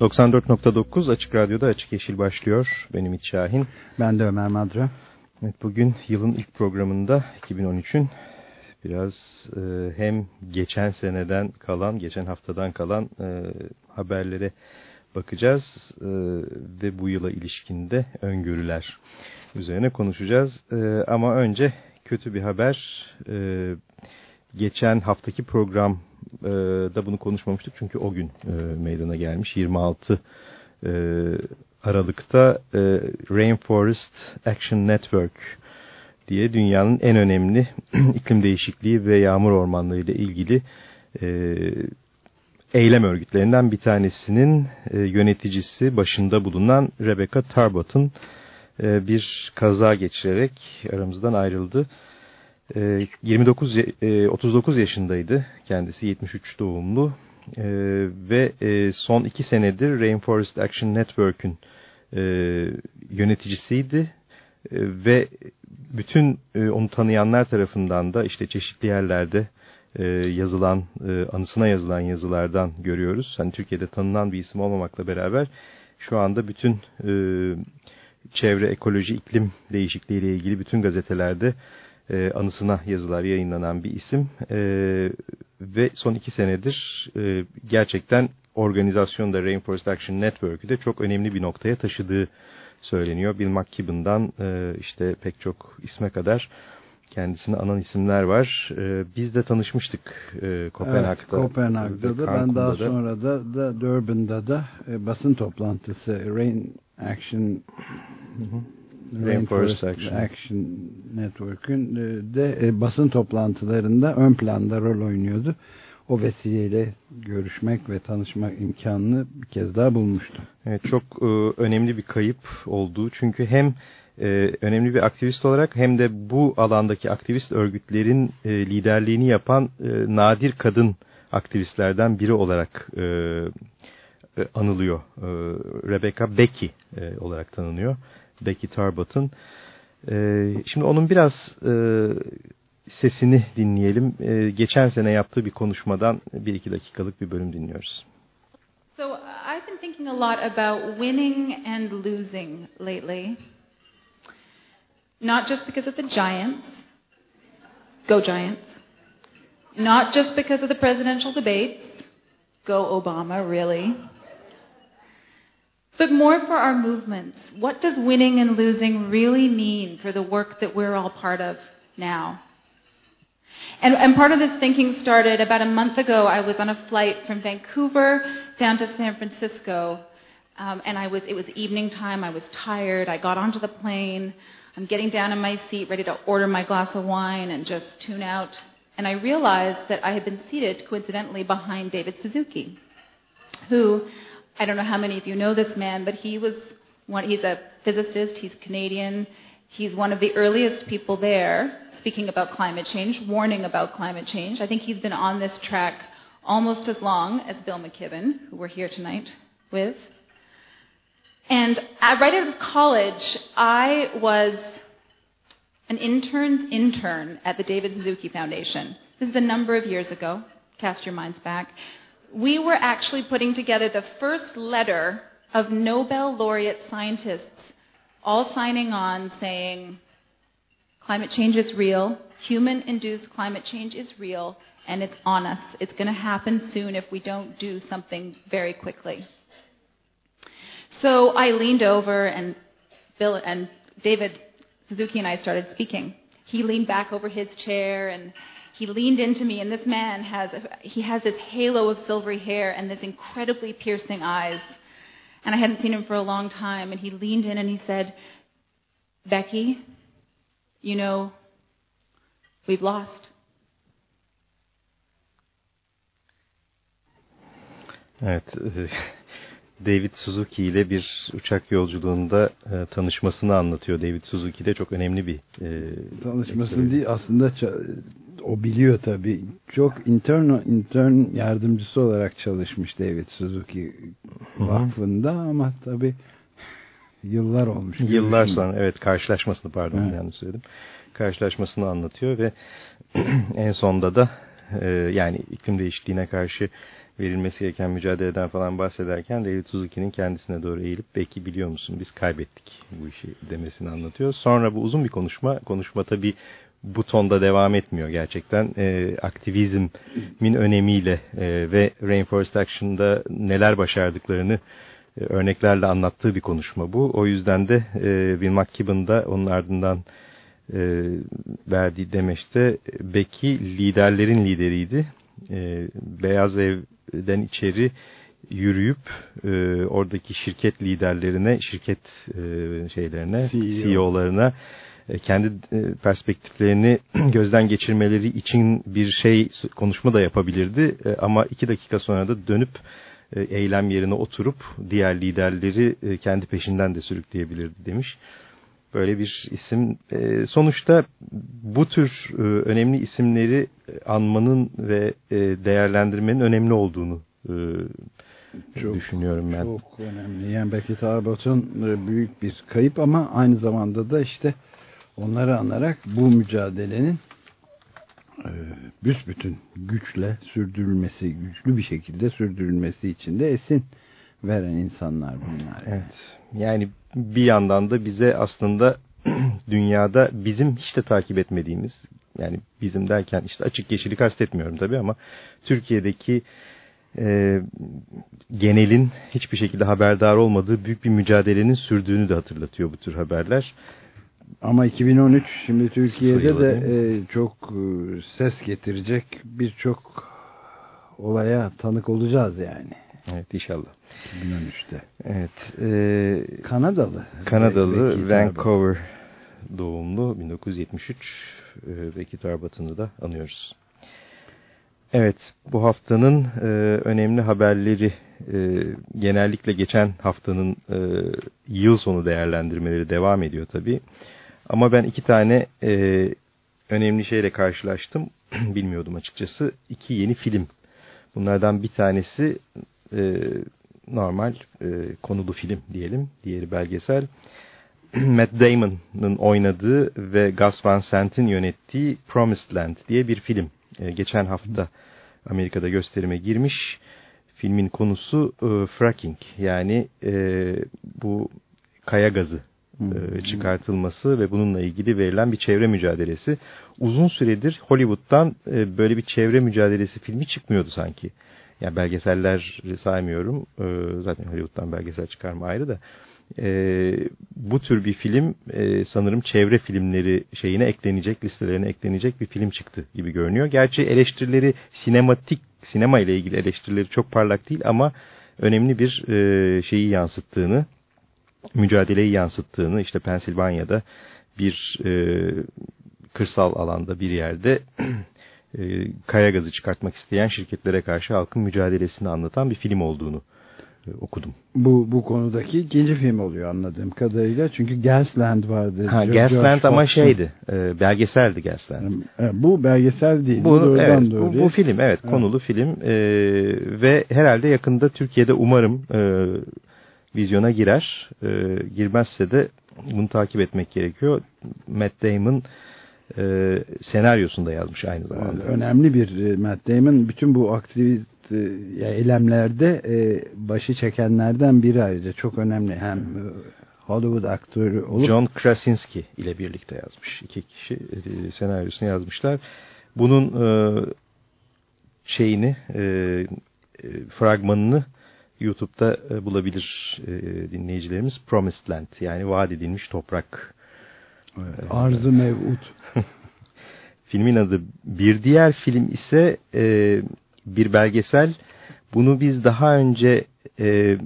...94.9 Açık Radyo'da Açık Yeşil başlıyor. Benim Ümit Şahin. Ben de Ömer Madra. Evet, bugün yılın ilk programında 2013'ün biraz e, hem geçen seneden kalan, geçen haftadan kalan e, haberlere bakacağız e, ve bu yıla ilişkinde öngörüler üzerine konuşacağız. E, ama önce kötü bir haber. E, geçen haftaki programda e, bunu konuşmamıştık çünkü o gün e, meydana gelmiş. 26 e, Aralık'ta e, Rainforest Action Network diye dünyanın en önemli iklim değişikliği ve yağmur ormanları ile ilgili e, eylem örgütlerinden bir tanesinin e, yöneticisi başında bulunan Rebecca Tarbot'un e, bir kaza geçirerek aramızdan ayrıldı. E, 29 e, 39 yaşındaydı kendisi 73 doğumlu e, ve e, son iki senedir Rainforest Action Network'ün e, yöneticisiydi e, ve bütün e, onu tanıyanlar tarafından da işte çeşitli yerlerde e, yazılan, e, anısına yazılan yazılardan görüyoruz. Hani Türkiye'de tanınan bir isim olmamakla beraber şu anda bütün e, çevre, ekoloji, iklim değişikliği ile ilgili bütün gazetelerde e, anısına yazılar yayınlanan bir isim. E, ve son iki senedir e, gerçekten organizasyonda Rainforest Action Network'ü de çok önemli bir noktaya taşıdığı söyleniyor. Bill McKibben'dan e, işte pek çok isme kadar kendisine anan isimler var. E, biz de tanışmıştık e, Kopenhag'da. Evet, Kopenhag'da da ben daha da. sonra da, da Durban'da da e, basın toplantısı Rain Action Rainforest Action, Action Network'ün e, de e, basın toplantılarında ön planda rol oynuyordu o vesileyle görüşmek ve tanışmak imkanını bir kez daha bulmuştum. Evet, çok e, önemli bir kayıp olduğu çünkü hem e, önemli bir aktivist olarak hem de bu alandaki aktivist örgütlerin e, liderliğini yapan e, nadir kadın aktivistlerden biri olarak e, anılıyor. E, Rebecca Becky e, olarak tanınıyor. Becky Tarbot'un. E, şimdi onun biraz e, sesini dinleyelim. Ee, geçen sene yaptığı bir konuşmadan bir iki dakikalık bir bölüm dinliyoruz. So I've been thinking a lot about winning and losing lately. Not just because of the Giants. Go Giants. Not just because of the presidential debates. Go Obama, really. But more for our movements. What does winning and losing really mean for the work that we're all part of now? And, and part of this thinking started about a month ago. I was on a flight from Vancouver down to San Francisco, um, and I was, it was evening time. I was tired. I got onto the plane. I'm getting down in my seat, ready to order my glass of wine and just tune out. And I realized that I had been seated coincidentally behind David Suzuki, who I don't know how many of you know this man, but he was one, he's a physicist, he's Canadian, he's one of the earliest people there speaking about climate change, warning about climate change. I think he's been on this track almost as long as Bill McKibben, who we're here tonight with. And right out of college, I was an intern's intern at the David Suzuki Foundation. This is a number of years ago. Cast your minds back. We were actually putting together the first letter of Nobel laureate scientists all signing on saying, Climate change is real. Human induced climate change is real, and it's on us. It's going to happen soon if we don't do something very quickly. So I leaned over, and Bill and David Suzuki and I started speaking. He leaned back over his chair, and he leaned into me. And this man has he has this halo of silvery hair and this incredibly piercing eyes. And I hadn't seen him for a long time. And he leaned in and he said, "Becky, you know, we've lost. Evet, David Suzuki ile bir uçak yolculuğunda e, tanışmasını anlatıyor. David Suzuki de çok önemli bir e, tanışmasını değil aslında o biliyor tabii. Çok intern intern yardımcısı olarak çalışmış David Suzuki vakfında ama tabii yıllar olmuş. Yıllar sonra evet karşılaşmasını pardon evet. yanlış söyledim. Karşılaşmasını anlatıyor ve en sonda da e, yani iklim değişikliğine karşı verilmesi gereken mücadeleden falan bahsederken David Suzuki'nin kendisine doğru eğilip belki biliyor musun biz kaybettik bu işi demesini anlatıyor. Sonra bu uzun bir konuşma. Konuşma tabii bu tonda devam etmiyor gerçekten. E, aktivizmin önemiyle e, ve Rainforest Action'da neler başardıklarını e, örneklerle anlattığı bir konuşma bu. O yüzden de e, Bill McKibben da onun ardından e, verdiği demeçte Becky liderlerin lideriydi. E, Beyaz Ev'den içeri yürüyüp e, oradaki şirket liderlerine, şirket e, şeylerine, CEO. CEO'larına kendi e, perspektiflerini gözden geçirmeleri için bir şey konuşma da yapabilirdi. E, ama iki dakika sonra da dönüp eylem yerine oturup diğer liderleri kendi peşinden de sürükleyebilirdi demiş. Böyle bir isim. Sonuçta bu tür önemli isimleri anmanın ve değerlendirmenin önemli olduğunu çok, düşünüyorum ben. Çok önemli. Yani belki Tarbot'un büyük bir kayıp ama aynı zamanda da işte onları anarak bu mücadelenin e, büsbütün güçle sürdürülmesi, güçlü bir şekilde sürdürülmesi için de esin veren insanlar bunlar. Evet. Yani bir yandan da bize aslında dünyada bizim hiç de takip etmediğimiz yani bizim derken işte açık yeşili kastetmiyorum tabii ama Türkiye'deki e, genelin hiçbir şekilde haberdar olmadığı büyük bir mücadelenin sürdüğünü de hatırlatıyor bu tür haberler. Ama 2013 şimdi Türkiye'de de e, çok e, ses getirecek birçok olaya tanık olacağız yani. Evet inşallah. 2013'te. Evet. E, Kanadalı. Kanadalı Vancouver doğumlu 1973 e, Becky Tarbat'ını da anıyoruz. Evet bu haftanın e, önemli haberleri e, genellikle geçen haftanın e, yıl sonu değerlendirmeleri devam ediyor tabii. Ama ben iki tane e, önemli şeyle karşılaştım. Bilmiyordum açıkçası. İki yeni film. Bunlardan bir tanesi e, normal e, konulu film diyelim. Diğeri belgesel. Matt Damon'ın oynadığı ve Gus Van Sant'in yönettiği Promised Land diye bir film. E, geçen hafta Amerika'da gösterime girmiş. Filmin konusu e, fracking yani e, bu kaya gazı e, çıkartılması ve bununla ilgili verilen bir çevre mücadelesi. Uzun süredir Hollywood'dan e, böyle bir çevre mücadelesi filmi çıkmıyordu sanki. Yani belgeseller saymıyorum. E, zaten Hollywood'dan belgesel çıkarma ayrı da. Bu tür bir film sanırım çevre filmleri şeyine eklenecek, listelerine eklenecek bir film çıktı gibi görünüyor. Gerçi eleştirileri sinematik, sinema ile ilgili eleştirileri çok parlak değil ama önemli bir şeyi yansıttığını mücadeleyi yansıttığını işte Pensilvanya'da bir e, kırsal alanda bir yerde e, kaya gazı çıkartmak isteyen şirketlere karşı halkın mücadelesini anlatan bir film olduğunu e, okudum. Bu bu konudaki ikinci film oluyor anladığım kadarıyla. Çünkü Gasland vardı. Ha, Gasland ama şeydi. E, belgeseldi Gasland. E, bu belgesel değil. Bu, bu evet, bu, bu film evet, evet konulu film e, ve herhalde yakında Türkiye'de umarım e, vizyona girer. E, girmezse de bunu takip etmek gerekiyor. Matt Damon e, senaryosunda yazmış aynı zamanda. Önemli bir e, Matt Damon bütün bu aktivist e, eylemlerde e, başı çekenlerden biri ayrıca çok önemli. Hem e, Hollywood aktörü olup John Krasinski ile birlikte yazmış. İki kişi e, senaryosunu yazmışlar. Bunun e, şeyini e, e fragmanını YouTube'da e, bulabilir e, dinleyicilerimiz Promised Land yani vaat edilmiş toprak. Evet, Arz-ı Mev'ud. Filmin adı. Bir diğer film ise e, bir belgesel. Bunu biz daha önce e,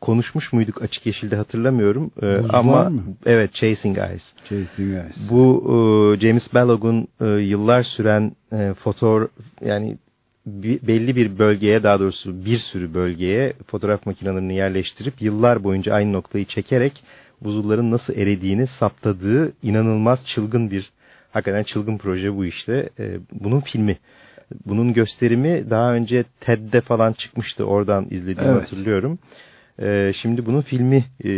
konuşmuş muyduk açık yeşilde hatırlamıyorum. E, ama mı? evet Chasing Eyes. Chasing Eyes. Bu e, James Balog'un e, yıllar süren e, fotoğraf yani belli bir bölgeye daha doğrusu bir sürü bölgeye fotoğraf makinelerini yerleştirip yıllar boyunca aynı noktayı çekerek buzulların nasıl eridiğini saptadığı inanılmaz çılgın bir hakikaten çılgın proje bu işte. E, bunun filmi. Bunun gösterimi daha önce TED'de falan çıkmıştı. Oradan izlediğimi evet. hatırlıyorum. E, şimdi bunun filmi e,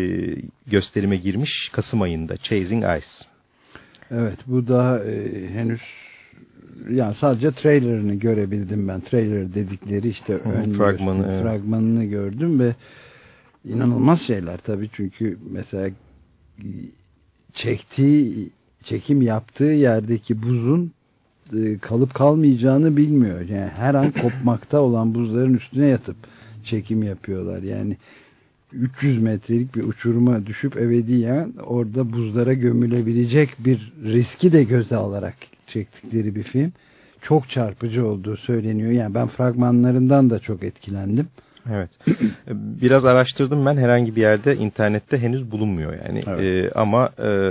gösterime girmiş Kasım ayında. Chasing Ice. Evet bu daha e, henüz yani sadece trailerını görebildim ben. Trailer dedikleri işte ön fragmanı, evet. fragmanını gördüm ve inanılmaz şeyler tabii çünkü mesela çektiği çekim yaptığı yerdeki buzun kalıp kalmayacağını bilmiyor. Yani her an kopmakta olan buzların üstüne yatıp çekim yapıyorlar. Yani 300 metrelik bir uçuruma düşüp ebediyen orada buzlara gömülebilecek bir riski de göze alarak çektikleri bir film. Çok çarpıcı olduğu söyleniyor. Yani ben fragmanlarından da çok etkilendim. Evet. Biraz araştırdım ben herhangi bir yerde internette henüz bulunmuyor yani. Evet. Ee, ama e,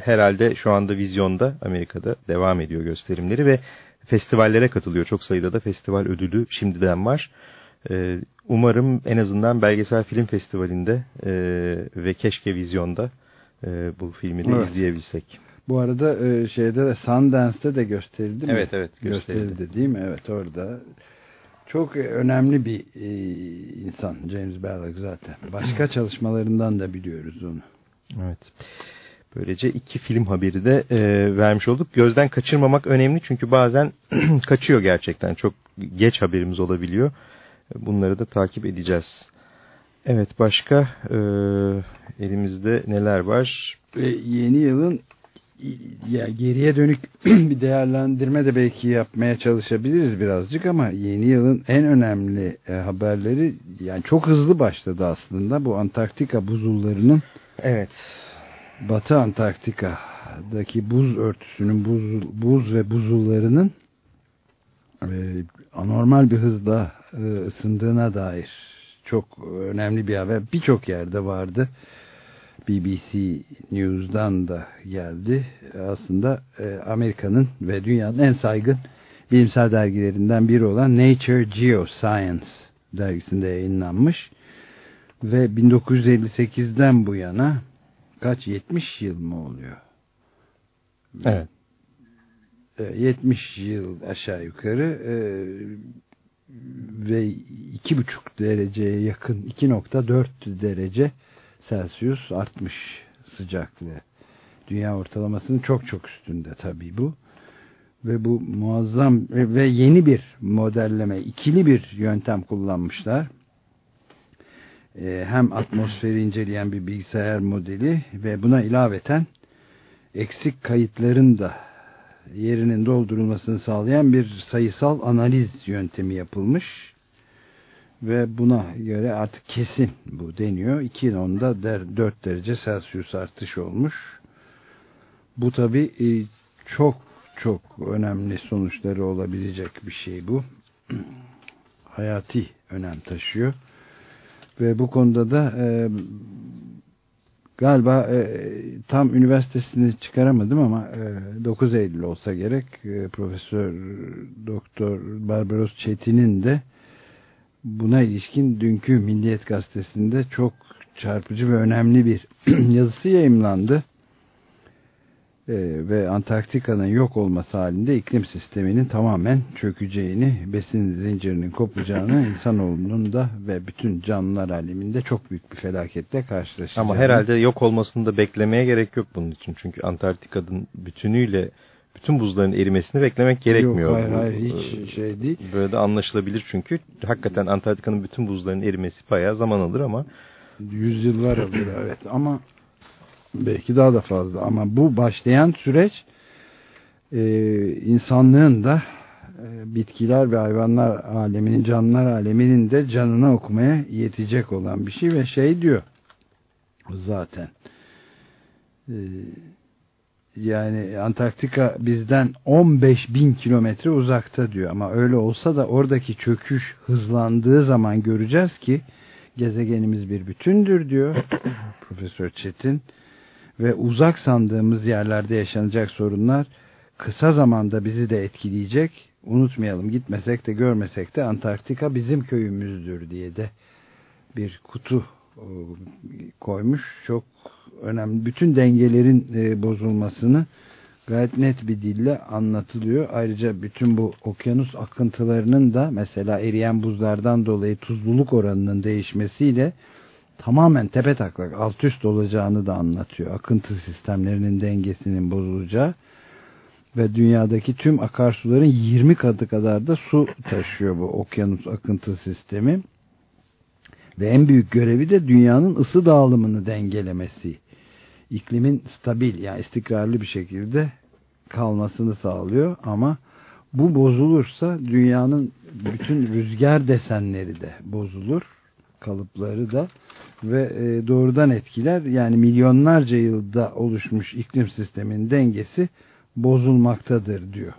herhalde şu anda vizyonda Amerika'da devam ediyor gösterimleri ve festivallere katılıyor. Çok sayıda da festival ödülü şimdiden var. Ee, umarım en azından Belgesel Film Festivali'nde e, ve keşke vizyonda e, bu filmi de evet. izleyebilsek. Bu arada e, şeyde de Sundance'de de gösterildi mi? Evet evet gösterildi. gösterildi değil mi? Evet orada çok önemli bir e, insan James Ballack zaten. Başka çalışmalarından da biliyoruz onu. Evet. Böylece iki film haberi de e, vermiş olduk. Gözden kaçırmamak önemli çünkü bazen kaçıyor gerçekten. Çok geç haberimiz olabiliyor. Bunları da takip edeceğiz. Evet başka e, elimizde neler var? Ve yeni yılın ya geriye dönük bir değerlendirme de belki yapmaya çalışabiliriz birazcık ama yeni yılın en önemli e, haberleri yani çok hızlı başladı aslında bu Antarktika buzullarının evet Batı Antarktika'daki buz örtüsünün buz, buz ve buzullarının e, anormal bir hızla e, ısındığına dair çok önemli bir haber birçok yerde vardı. BBC News'dan da geldi. Aslında e, Amerika'nın ve dünyanın en saygın bilimsel dergilerinden biri olan Nature Geoscience dergisinde yayınlanmış. Ve 1958'den bu yana kaç 70 yıl mı oluyor? Evet. 70 yıl aşağı yukarı e, ve iki buçuk dereceye yakın 2.4 derece Celsius artmış sıcaklığı. Dünya ortalamasının çok çok üstünde tabii bu. Ve bu muazzam ve yeni bir modelleme, ikili bir yöntem kullanmışlar. Ee, hem atmosferi inceleyen bir bilgisayar modeli ve buna ilaveten eksik kayıtların da yerinin doldurulmasını sağlayan bir sayısal analiz yöntemi yapılmış ve buna göre artık kesin bu deniyor. 2.10'da 4 derece Celsius artış olmuş. Bu tabi e, çok çok önemli sonuçları olabilecek bir şey bu. Hayati önem taşıyor. Ve bu konuda da e, galiba e, tam üniversitesini çıkaramadım ama e, 9 Eylül olsa gerek e, Profesör Doktor Barbaros Çetin'in de buna ilişkin dünkü Milliyet Gazetesi'nde çok çarpıcı ve önemli bir yazısı yayımlandı. Ee, ve Antarktika'nın yok olması halinde iklim sisteminin tamamen çökeceğini, besin zincirinin kopacağını, insanoğlunun da ve bütün canlılar aleminde çok büyük bir felaketle karşılaşacağını. Ama herhalde yok olmasını da beklemeye gerek yok bunun için. Çünkü Antarktika'nın bütünüyle bütün buzların erimesini beklemek gerekmiyor. Yok hayır hayır hiç e, şey değil. Böyle de anlaşılabilir çünkü hakikaten Antarktika'nın bütün buzların erimesi bayağı zaman alır ama. Yüzyıllar alır evet ama belki daha da fazla ama bu başlayan süreç e, insanlığın da e, bitkiler ve hayvanlar aleminin canlılar aleminin de canına okumaya yetecek olan bir şey ve şey diyor zaten e, yani Antarktika bizden 15 bin kilometre uzakta diyor ama öyle olsa da oradaki çöküş hızlandığı zaman göreceğiz ki gezegenimiz bir bütündür diyor Profesör Çetin ve uzak sandığımız yerlerde yaşanacak sorunlar kısa zamanda bizi de etkileyecek. Unutmayalım gitmesek de görmesek de Antarktika bizim köyümüzdür diye de bir kutu koymuş. Çok önemli. Bütün dengelerin e, bozulmasını gayet net bir dille anlatılıyor. Ayrıca bütün bu okyanus akıntılarının da mesela eriyen buzlardan dolayı tuzluluk oranının değişmesiyle tamamen tepe taklak alt üst olacağını da anlatıyor. Akıntı sistemlerinin dengesinin bozulacağı ve dünyadaki tüm akarsuların 20 katı kadar da su taşıyor bu okyanus akıntı sistemi. Ve en büyük görevi de dünyanın ısı dağılımını dengelemesi. İklimin stabil yani istikrarlı bir şekilde kalmasını sağlıyor ama bu bozulursa dünyanın bütün rüzgar desenleri de bozulur kalıpları da ve e, doğrudan etkiler yani milyonlarca yılda oluşmuş iklim sisteminin dengesi bozulmaktadır diyor.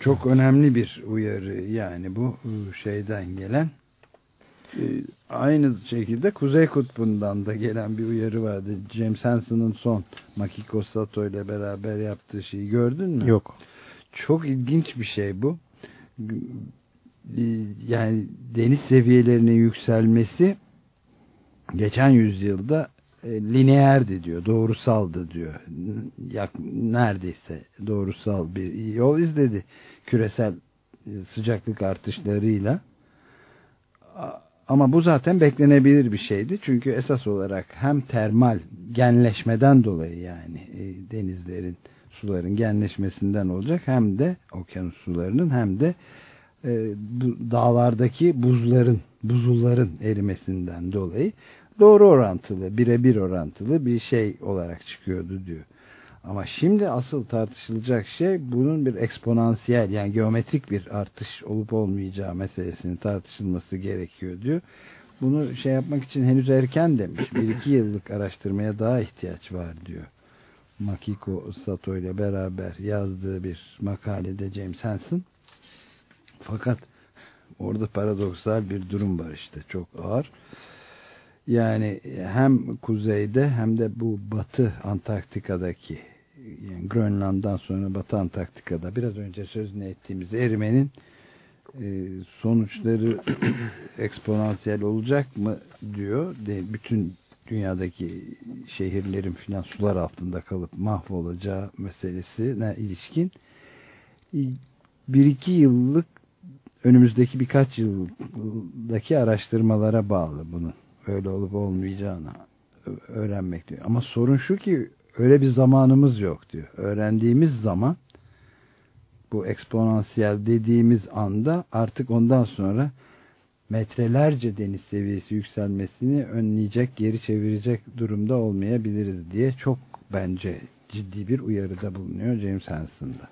Çok önemli bir uyarı yani bu e, şeyden gelen aynı şekilde Kuzey Kutbu'ndan da gelen bir uyarı vardı. James Hansen'ın son Makiko Sato ile beraber yaptığı şeyi gördün mü? Yok. Çok ilginç bir şey bu. E, yani deniz seviyelerinin yükselmesi geçen yüzyılda e, lineerdi diyor, doğrusaldı diyor. Yak, neredeyse doğrusal bir yol izledi küresel e, sıcaklık artışlarıyla. Ama bu zaten beklenebilir bir şeydi. Çünkü esas olarak hem termal genleşmeden dolayı yani e, denizlerin, suların genleşmesinden olacak hem de okyanus sularının hem de e, bu dağlardaki buzların, buzulların erimesinden dolayı doğru orantılı, birebir orantılı bir şey olarak çıkıyordu diyor. Ama şimdi asıl tartışılacak şey bunun bir eksponansiyel yani geometrik bir artış olup olmayacağı meselesinin tartışılması gerekiyor diyor. Bunu şey yapmak için henüz erken demiş. Bir iki yıllık araştırmaya daha ihtiyaç var diyor. Makiko Sato ile beraber yazdığı bir makalede James Hansen. Fakat orada paradoksal bir durum var işte çok ağır. Yani hem kuzeyde hem de bu batı Antarktika'daki yani Grönland'dan sonra batı Antarktika'da biraz önce sözünü ettiğimiz erimenin e, sonuçları eksponansiyel olacak mı diyor. De, bütün dünyadaki şehirlerin filan sular altında kalıp mahvolacağı meselesine ilişkin bir iki yıllık önümüzdeki birkaç yıldaki araştırmalara bağlı bunun öyle olup olmayacağını öğrenmek diyor. Ama sorun şu ki öyle bir zamanımız yok diyor. Öğrendiğimiz zaman bu eksponansiyel dediğimiz anda artık ondan sonra metrelerce deniz seviyesi yükselmesini önleyecek, geri çevirecek durumda olmayabiliriz diye çok bence ciddi bir uyarıda bulunuyor James Hansen'da.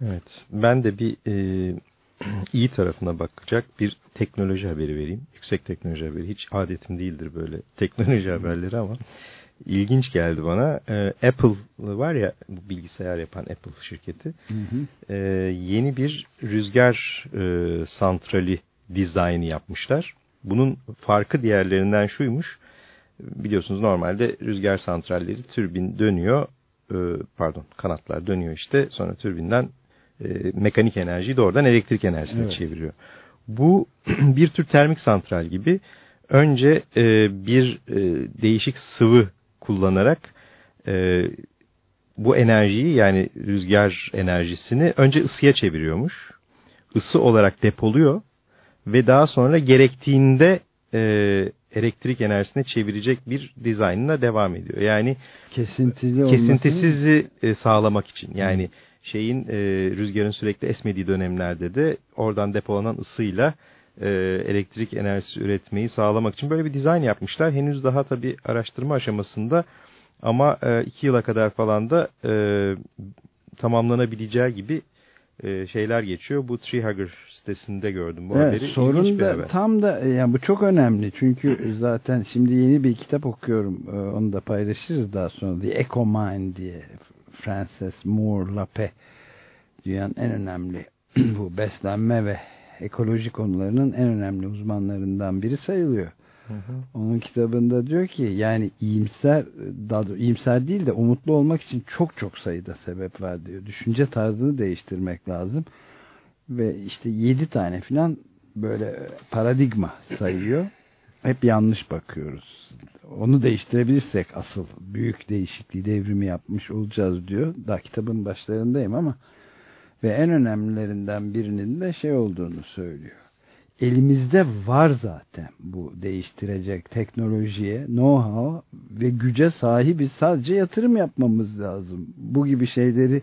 Evet. Ben de bir e, iyi tarafına bakacak bir teknoloji haberi vereyim. Yüksek teknoloji haberi. Hiç adetim değildir böyle teknoloji haberleri ama ilginç geldi bana. Ee, Apple var ya bu bilgisayar yapan Apple şirketi. Hı hı. E, yeni bir rüzgar e, santrali dizaynı yapmışlar. Bunun farkı diğerlerinden şuymuş. Biliyorsunuz normalde rüzgar santralleri türbin dönüyor. E, pardon kanatlar dönüyor işte. Sonra türbinden e, mekanik enerjiyi doğrudan elektrik enerjisine evet. çeviriyor. Bu bir tür termik santral gibi önce e, bir e, değişik sıvı kullanarak e, bu enerjiyi yani rüzgar enerjisini önce ısıya çeviriyormuş. Isı olarak depoluyor ve daha sonra gerektiğinde e, elektrik enerjisine çevirecek bir dizaynına devam ediyor. Yani kesintili kesintisizi e, sağlamak için yani şeyin e, rüzgarın sürekli esmediği dönemlerde de oradan depolanan ısıyla e, elektrik enerjisi üretmeyi sağlamak için böyle bir dizayn yapmışlar. Henüz daha tabi araştırma aşamasında ama e, iki yıla kadar falan da e, tamamlanabileceği gibi e, şeyler geçiyor. Bu Treehugger sitesinde gördüm bu evet, haberi. Sorun da haber. tam da e, yani bu çok önemli. Çünkü zaten şimdi yeni bir kitap okuyorum. E, onu da paylaşırız daha sonra. The Eco Mind diye Frances Moore Lape dünyanın en önemli bu beslenme ve ekoloji konularının en önemli uzmanlarından biri sayılıyor. Onun kitabında diyor ki yani iyimser daha doğrusu iyimser değil de umutlu olmak için çok çok sayıda sebep var diyor. Düşünce tarzını değiştirmek lazım. Ve işte yedi tane filan böyle paradigma sayıyor. Hep yanlış bakıyoruz. Onu değiştirebilirsek asıl büyük değişikliği devrimi yapmış olacağız diyor. Daha kitabın başlarındayım ama ve en önemlilerinden birinin de şey olduğunu söylüyor elimizde var zaten bu değiştirecek teknolojiye, know-how ve güce sahibiz. Sadece yatırım yapmamız lazım. Bu gibi şeyleri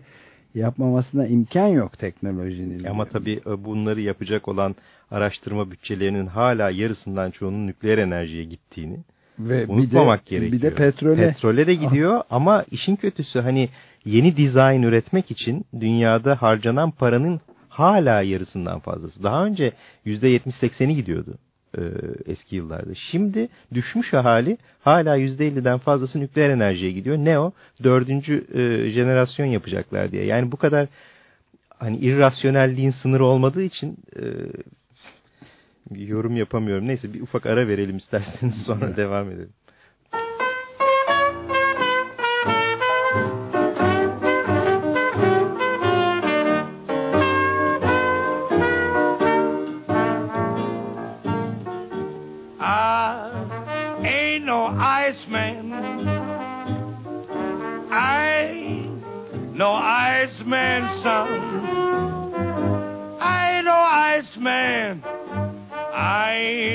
yapmamasına imkan yok teknolojinin. Ama tabii e, bunları yapacak olan araştırma bütçelerinin hala yarısından çoğunun nükleer enerjiye gittiğini ve unutmamak bir de, gerekiyor. Bir de petrole. Petrole de gidiyor ama işin kötüsü hani yeni dizayn üretmek için dünyada harcanan paranın hala yarısından fazlası. Daha önce %70-80'i gidiyordu e, eski yıllarda. Şimdi düşmüş hali hala %50'den fazlası nükleer enerjiye gidiyor. Ne o? Dördüncü e, jenerasyon yapacaklar diye. Yani bu kadar hani irrasyonelliğin sınırı olmadığı için e, yorum yapamıyorum. Neyse bir ufak ara verelim isterseniz sonra devam edelim.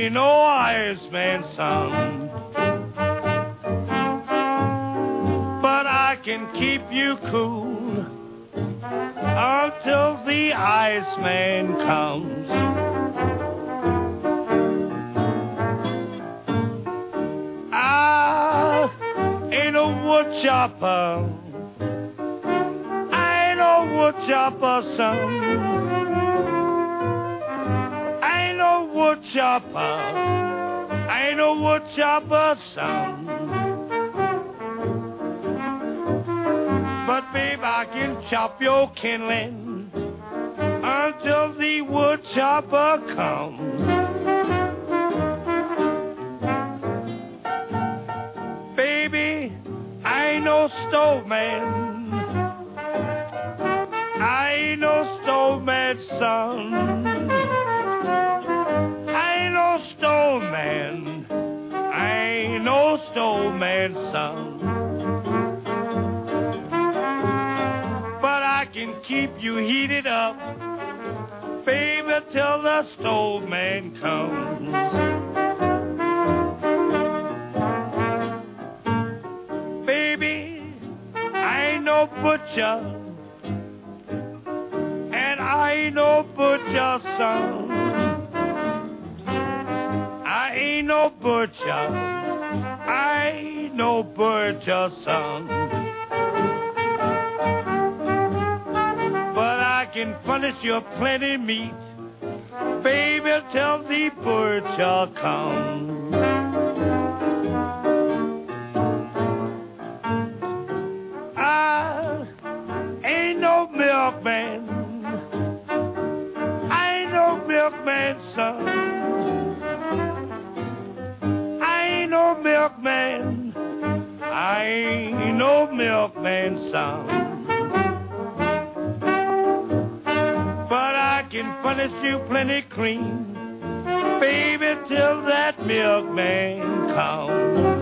I know Iceman, son. But I can keep you cool until the Iceman comes. Ah, wood chopper. I ain't no wood chopper, son. Wood chopper. I ain't no wood chopper, son. But babe, I can chop your kindling until the wood chopper comes. Baby, I ain't no stove man. I ain't no stove man, son. No stove man. I ain't no stove man, son. But I can keep you heated up, baby, till the stove man comes. Baby, I ain't no butcher, and I ain't no butcher son. No I ain't no butcher son. But I can furnish you plenty meat, baby, till the butcher comes. milkman's son. Ain't no milkman's son. But I can furnish you plenty cream, baby, till that milkman comes.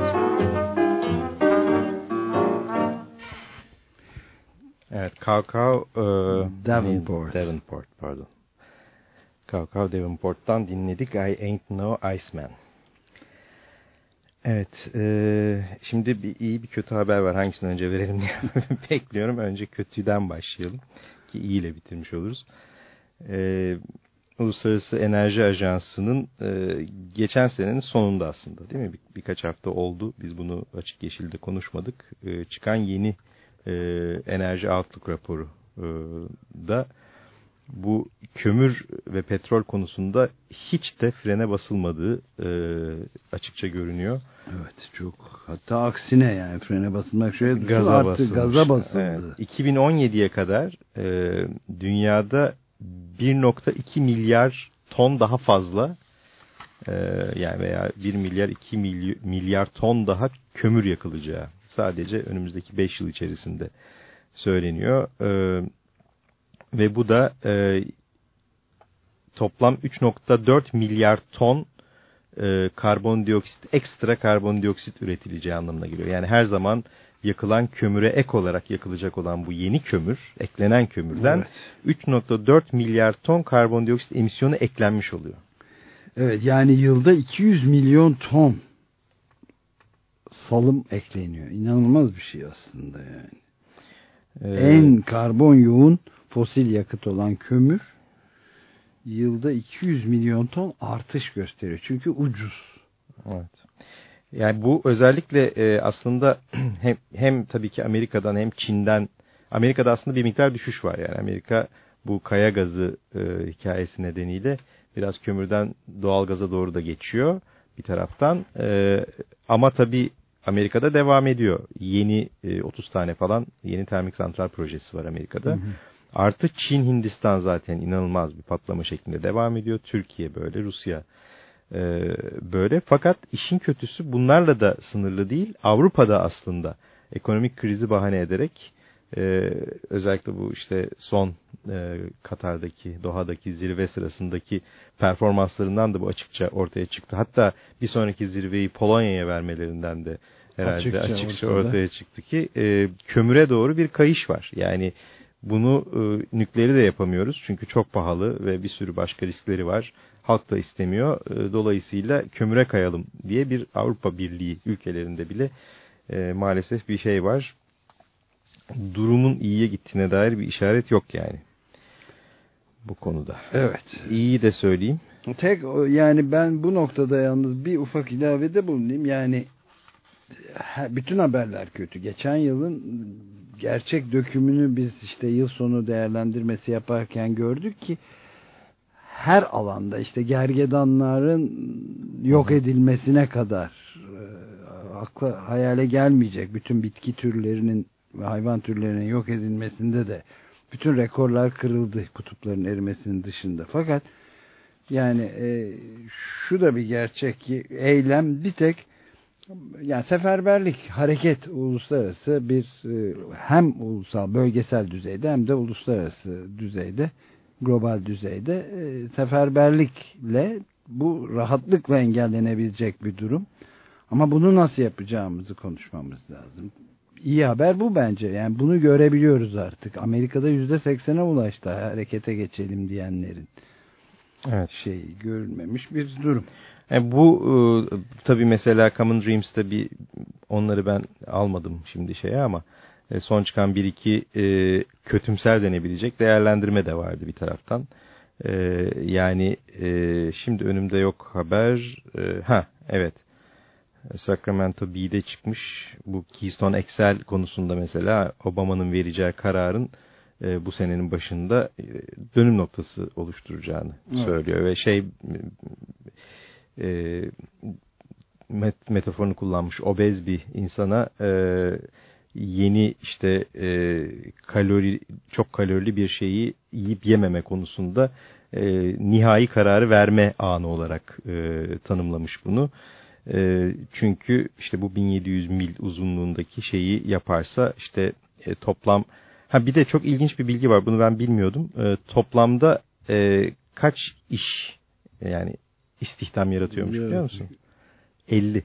Evet, Kakao e, Davenport. Davenport, pardon. Kavkav Devonport'tan dinledik I Ain't No Iceman. Evet, e, şimdi bir iyi bir kötü haber var. Hangisini önce verelim diye bekliyorum. Önce kötüden başlayalım ki iyi ile bitirmiş oluruz. E, Uluslararası Enerji Ajansı'nın e, geçen senenin sonunda aslında değil mi? Bir, birkaç hafta oldu. Biz bunu açık yeşilde konuşmadık. E, çıkan yeni e, enerji outlook raporu e, da bu kömür ve petrol konusunda hiç de frene basılmadığı e, açıkça görünüyor. Evet çok hatta aksine yani frene basılmak şöyle gaza basılmış. gaza basıldı. Evet, 2017'ye kadar e, dünyada 1.2 milyar ton daha fazla e, yani veya 1 milyar 2 milyar ton daha kömür yakılacağı sadece önümüzdeki 5 yıl içerisinde söyleniyor. E, ve bu da e, toplam 3.4 milyar ton e, karbondioksit, ekstra karbondioksit üretileceği anlamına geliyor. Yani her zaman yakılan kömüre ek olarak yakılacak olan bu yeni kömür, eklenen kömürden evet. 3.4 milyar ton karbondioksit emisyonu eklenmiş oluyor. Evet yani yılda 200 milyon ton salım ekleniyor. İnanılmaz bir şey aslında yani. Ee, en karbon yoğun fosil yakıt olan kömür yılda 200 milyon ton artış gösteriyor. Çünkü ucuz. Evet. Yani bu özellikle e, aslında hem, hem tabii ki Amerika'dan hem Çin'den Amerika'da aslında bir miktar düşüş var. Yani Amerika bu kaya gazı e, hikayesi nedeniyle biraz kömürden doğal gaza doğru da geçiyor bir taraftan. E, ama tabii Amerika'da devam ediyor. Yeni e, 30 tane falan yeni termik santral projesi var Amerika'da. Hı hı. Artı Çin, Hindistan zaten inanılmaz bir patlama şeklinde devam ediyor. Türkiye böyle, Rusya e, böyle. Fakat işin kötüsü bunlarla da sınırlı değil. Avrupa'da aslında ekonomik krizi bahane ederek e, özellikle bu işte son e, Katar'daki, Doha'daki zirve sırasındaki performanslarından da bu açıkça ortaya çıktı. Hatta bir sonraki zirveyi Polonya'ya vermelerinden de herhalde açıkça, açıkça ortaya çıktı ki e, kömüre doğru bir kayış var. Yani bunu e, nükleeri de yapamıyoruz çünkü çok pahalı ve bir sürü başka riskleri var. Halk da istemiyor. E, dolayısıyla kömüre kayalım diye bir Avrupa Birliği ülkelerinde bile e, maalesef bir şey var. Durumun iyiye gittiğine dair bir işaret yok yani. Bu konuda. Evet. İyi de söyleyeyim. Tek yani ben bu noktada yalnız bir ufak ilavede bulunayım. Yani bütün haberler kötü. Geçen yılın gerçek dökümünü biz işte yıl sonu değerlendirmesi yaparken gördük ki her alanda işte gergedanların yok edilmesine kadar e, akla hayale gelmeyecek bütün bitki türlerinin ve hayvan türlerinin yok edilmesinde de bütün rekorlar kırıldı kutupların erimesinin dışında. Fakat yani e, şu da bir gerçek ki eylem bir tek yani seferberlik hareket uluslararası bir e, hem ulusal bölgesel düzeyde hem de uluslararası düzeyde global düzeyde e, seferberlikle bu rahatlıkla engellenebilecek bir durum. Ama bunu nasıl yapacağımızı konuşmamız lazım. İyi haber bu bence. Yani bunu görebiliyoruz artık. Amerika'da yüzde seksene ulaştı harekete geçelim diyenlerin. Evet. Şey görülmemiş bir durum. Yani e, bu e, tabii mesela Common Dreams'te bir onları ben almadım şimdi şeye ama e, son çıkan bir iki e, kötümser denebilecek değerlendirme de vardı bir taraftan. E, yani e, şimdi önümde yok haber. E, ha evet. Sacramento B'de çıkmış. Bu Keystone XL konusunda mesela Obama'nın vereceği kararın e, bu senenin başında e, dönüm noktası oluşturacağını evet. söylüyor ve şey e, met, metaforunu kullanmış obez bir insana e, yeni işte e, kalori çok kalorili bir şeyi yiyip yememe konusunda e, nihai kararı verme anı olarak e, tanımlamış bunu. E, çünkü işte bu 1700 mil uzunluğundaki şeyi yaparsa işte e, toplam ha bir de çok ilginç bir bilgi var bunu ben bilmiyordum. E, toplamda e, kaç iş yani istihdam yaratıyormuş biliyor musun? 50.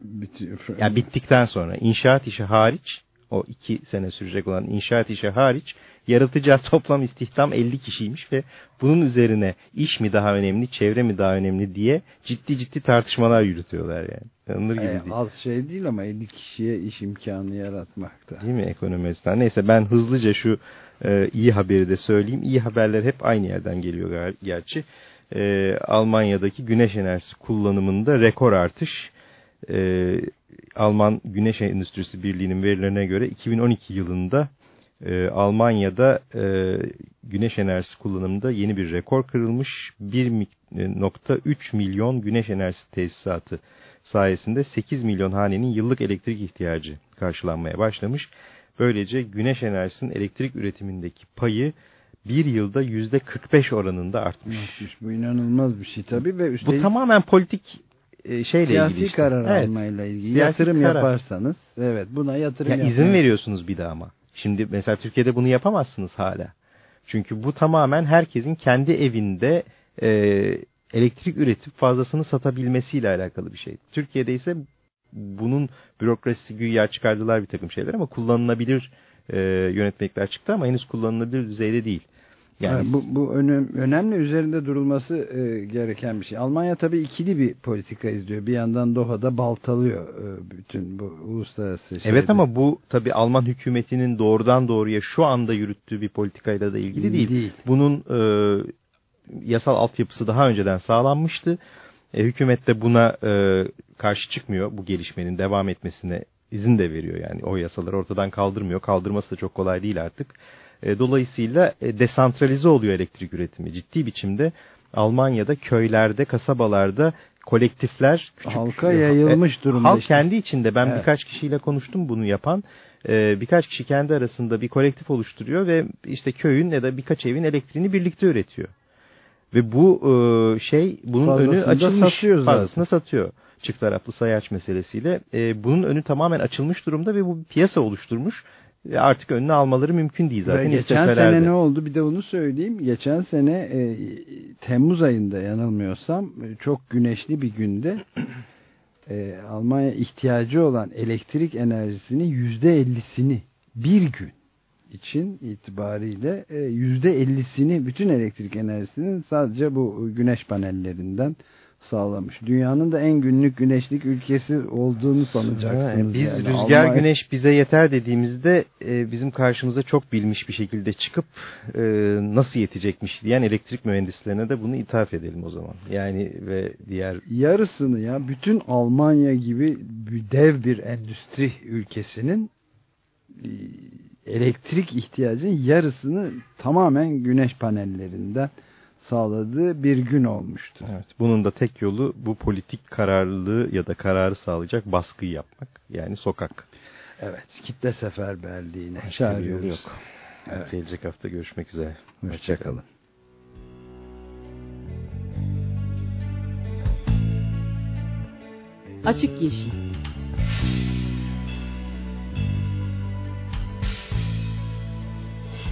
Bitiyor. Yani bittikten sonra inşaat işi hariç o iki sene sürecek olan inşaat işi hariç yaratacağı toplam istihdam 50 kişiymiş ve bunun üzerine iş mi daha önemli, çevre mi daha önemli diye ciddi ciddi tartışmalar yürütüyorlar yani. Tanınır gibi ee, değil. Az şey değil ama 50 kişiye iş imkanı yaratmakta. Değil mi ekonomistler? Neyse ben hızlıca şu e, iyi haberi de söyleyeyim. İyi haberler hep aynı yerden geliyor ger gerçi e, Almanya'daki güneş enerjisi kullanımında rekor artış. E, Alman Güneş Endüstrisi Birliği'nin verilerine göre 2012 yılında e, Almanya'da e, güneş enerjisi kullanımında yeni bir rekor kırılmış. 1.3 milyon güneş enerjisi tesisatı sayesinde 8 milyon hanenin yıllık elektrik ihtiyacı karşılanmaya başlamış. Böylece güneş enerjisinin elektrik üretimindeki payı bir yılda yüzde 45 oranında artmış. Artmış. Bu inanılmaz bir şey tabii ve üstelik Bu tamamen politik e, şeyle siyasi ilgili işte. karar Evet. almayla ilgili Siyasi yatırım karar. yaparsanız evet buna yatırım Ya yapmayı- izin veriyorsunuz bir de ama. Şimdi mesela Türkiye'de bunu yapamazsınız hala. Çünkü bu tamamen herkesin kendi evinde e, elektrik üretip fazlasını satabilmesiyle alakalı bir şey. Türkiye'de ise bunun bürokrasisi güya çıkardılar bir takım şeyler ama kullanılabilir e, yönetmelikler çıktı ama henüz kullanılabilir düzeyde değil. Yani bu, bu önem, önemli üzerinde durulması e, gereken bir şey. Almanya tabii ikili bir politika izliyor. Bir yandan Doha'da baltalıyor e, bütün bu uluslararası şeyleri. Evet ama bu tabii Alman hükümetinin doğrudan doğruya şu anda yürüttüğü bir politikayla da ilgili değil. Değil. Bunun e, yasal altyapısı daha önceden sağlanmıştı. E, hükümet de buna e, karşı çıkmıyor. Bu gelişmenin devam etmesine izin de veriyor. Yani o yasaları ortadan kaldırmıyor. Kaldırması da çok kolay değil artık. E, dolayısıyla e, desantralize oluyor elektrik üretimi. Ciddi biçimde Almanya'da köylerde, kasabalarda kolektifler küçük Halka yayılmış durumda Halk işte. kendi içinde ben Evet. birkaç kişiyle konuştum bunu yapan. Birkaç kişi kendi arasında bir kolektif oluşturuyor ve işte köyün ya da birkaç evin elektriğini birlikte üretiyor. Ve bu e, şey bunun önü açılmış. satıyor zaten. Fazlasını satıyor. Çift taraflı sayaç meselesiyle. E, bunun önü tamamen açılmış durumda ve bu bir piyasa oluşturmuş. Ve artık önüne almaları mümkün değil zaten. Ve geçen sene ne oldu bir de onu söyleyeyim. Geçen sene e, Temmuz ayında yanılmıyorsam e, çok güneşli bir günde e, Almanya ihtiyacı olan elektrik enerjisinin yüzde ellisini bir gün için itibariyle e, yüzde ellisini bütün elektrik enerjisinin sadece bu güneş panellerinden sağlamış. Dünyanın da en günlük güneşlik ülkesi olduğunu sanacaksınız. Ha, Biz yani. rüzgar Almanya- güneş bize yeter dediğimizde e, bizim karşımıza çok bilmiş bir şekilde çıkıp e, nasıl yetecekmiş diyen elektrik mühendislerine de bunu ithaf edelim o zaman. Yani ve diğer yarısını ya bütün Almanya gibi bir dev bir endüstri ülkesinin e, elektrik ihtiyacının yarısını tamamen güneş panellerinden sağladığı bir gün olmuştu. evet, bunun da tek yolu bu politik kararlılığı ya da kararı sağlayacak baskıyı yapmak. Yani sokak. Evet, kitle seferberliğine Başka bir çağırıyoruz. yolu yok. Evet. Gelecek hafta görüşmek üzere. Hoşçakalın. Açık Yeşil